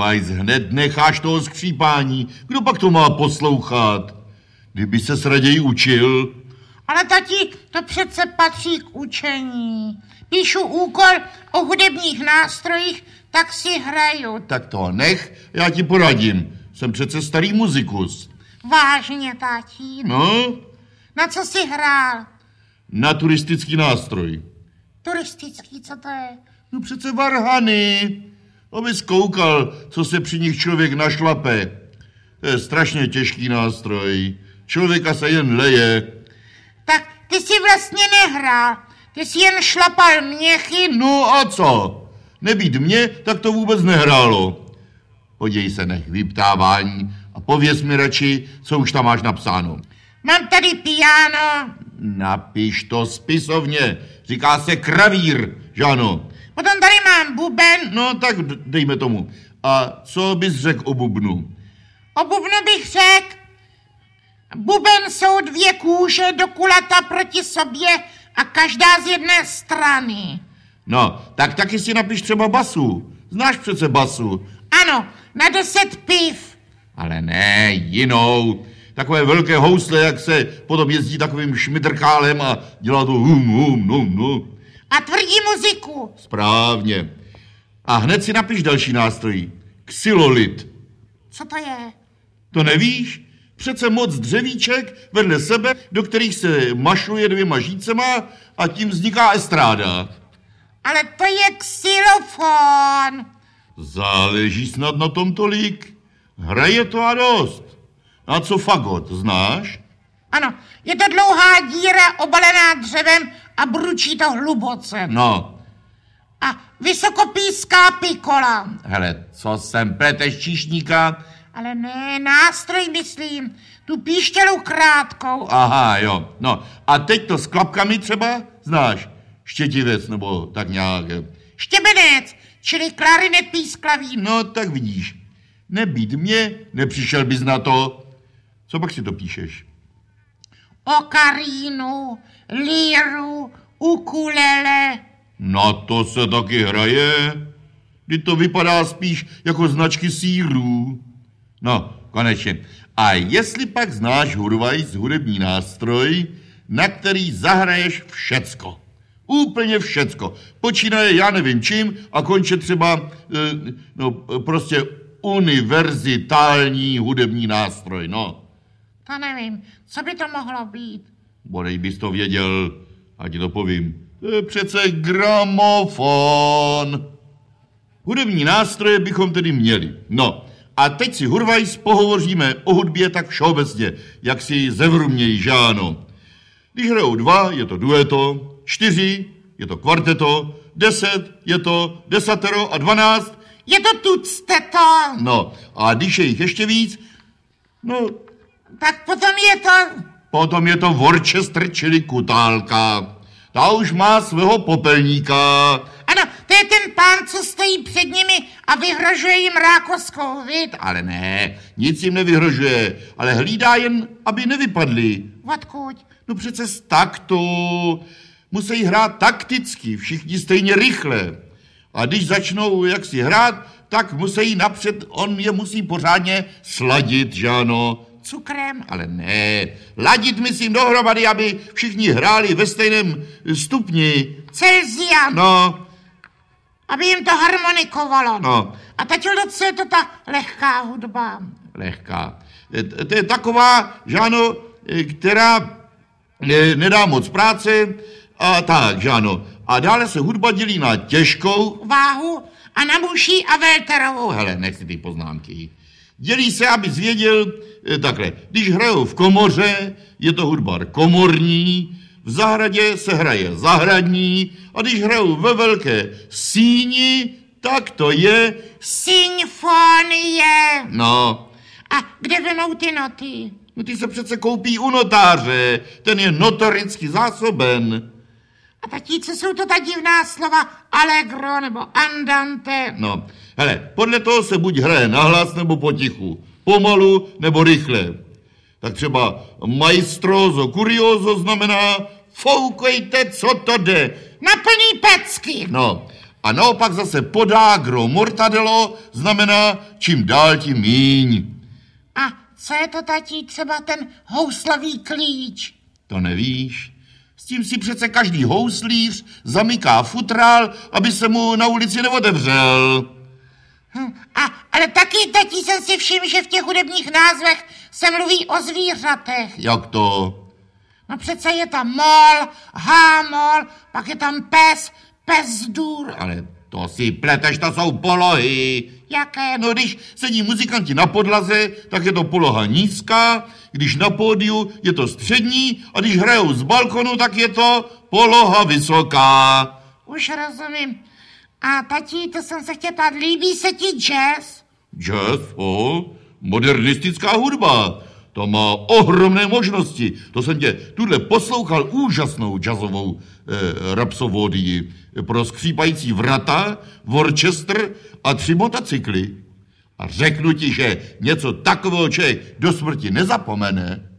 Hurvajs, hned necháš toho skřípání. Kdo pak to má poslouchat? Kdyby se raději učil. Ale tati, to přece patří k učení. Píšu úkol o hudebních nástrojích, tak si hraju. Tak to nech, já ti poradím. Jsem přece starý muzikus. Vážně, tati. No, Na co jsi hrál? na turistický nástroj. Turistický, co to je? No přece varhany. Abys koukal, co se při nich člověk našlape. To je strašně těžký nástroj. Člověka se jen leje. Tak ty jsi vlastně nehrál. Ty jsi jen šlapal měchy. No a co? Nebýt mě, tak to vůbec nehrálo. Podívej se, nech vyptávání a pověz mi radši, co už tam máš napsáno. Mám tady piano, Napiš to spisovně. Říká se kravír, že ano? Potom tady mám buben. No tak dejme tomu. A co bys řekl o bubnu? O bubnu bych řekl, buben jsou dvě kůže do kulata proti sobě a každá z jedné strany. No, tak taky si napiš třeba basu. Znáš přece basu. Ano, na deset piv. Ale ne, jinou. Takové velké housle, jak se potom jezdí takovým šmidrkálem a dělá to hum, hum, hum, hum. A tvrdí muziku. Správně. A hned si napiš další nástroj. Xylolit. Co to je? To nevíš? Přece moc dřevíček vedle sebe, do kterých se mašuje dvěma žícema a tím vzniká estráda. Ale to je xylofon. Záleží snad na tom tolik. Hraje to a dost. A co fagot, znáš? Ano, je to dlouhá díra obalená dřevem a bručí to hluboce. No, A vysokopíská pikola. hele, co jsem pleteš číšníka? Ale ne, nástroj myslím, tu píštělou krátkou. Aha, jo. No, a teď to s klapkami třeba znáš? Štětivec nebo tak nějak. Štěbenec, čili klarinet písklavý. No, tak vidíš. Nebýt mě, nepřišel bys na to. Co pak si to píšeš? Okarínu, líru, ukulele. Na to se taky hraje. Kdy to vypadá spíš jako značky sírů. No, konečně. A jestli pak znáš Hurvajs hudební nástroj, na který zahraješ všecko. Úplně všecko. Počínaje já nevím čím a konče třeba, eh, no prostě univerzitální hudební nástroj, no. To nevím, co by to mohlo být. Bodej bys to věděl, a ti to povím. To je přece gramofon. Hudební nástroje bychom tedy měli. No, a teď si Hurvajs pohovoříme o hudbě tak všeobecně, jak si zevrumějí, že ano. Když hrajou dva, je to dueto, čtyři, je to kvarteto, deset, je to desatero a dvanáct, Je to tucteto, no, a když je jich ještě víc, no, tak potom je to... Potom je to Worcester, čili kutálka. Ta už má svého popelníka. Ano, to je ten pán, co stojí před nimi a vyhrožuje jim rákoskou, vid? Ale ne, nic jim nevyhrožuje, ale hlídá jen, aby nevypadli. Odkud? No přece z taktu. Musí hrát takticky, všichni stejně rychle. A když začnou jak si hrát, tak musí napřed, on je musí pořádně sladit, že ano. Cukrem. Ale ne, ladit myslím dohromady, aby všichni hráli ve stejném stupni. Celzia, No, aby jim to harmonikovalo. No. A teď co je to ta lehká hudba? lehká. E, To je taková, že ano, e, která e, nedá moc práce a tak, že ano. A dále se hudba dělí na těžkou, Váhu a na muší a velterovou. hele, nech si ty poznámky. Dělí se, aby zvěděl, takhle, když hrajou v komoře, je to hudba komorní, v zahradě se hraje zahradní a když hrajou ve velké síni, tak to je, Symfonie. no, A kde vemou ty noty? No ty se přece koupí u notáře, ten je notoricky zásoben. A taky, co jsou to ta divná slova allegro nebo andante? No, hele, podle toho se buď hraje nahlas nebo potichu, pomalu nebo rychle. Tak třeba maestroso curioso znamená foukejte, co to jde. Na plný pecky. No, A naopak zase podagro mortadelo znamená čím dál tím míň. A co je to, tatí, třeba ten houslový klíč? To nevíš? S tím si přece každý houslíř zamyká futrál, aby se mu na ulici neotevřel. Hm, ale taky, tatí, jsem si všiml, že v těch hudebních názvech se mluví o zvířatech. Jak to? No přece je tam mol, hámol, pak je tam pes, pes důr. Ale to si pleteš, to jsou polohy. Jaké? No, když sedí muzikanti na podlaze, tak je to poloha nízká, když na pódiu je to střední a když hrajou z balkonu, tak je to poloha vysoká. Už rozumím. A tatí, to jsem se chtěl ptát, líbí se ti jazz? Jazz, o, modernistická hudba. To má ohromné možnosti. To jsem tě tuhle poslouchal úžasnou jazzovou eh, rapsovodii pro skřípající vrata, Worcester a tři motocykly. A řeknu ti, že něco takového člověk do smrti nezapomene.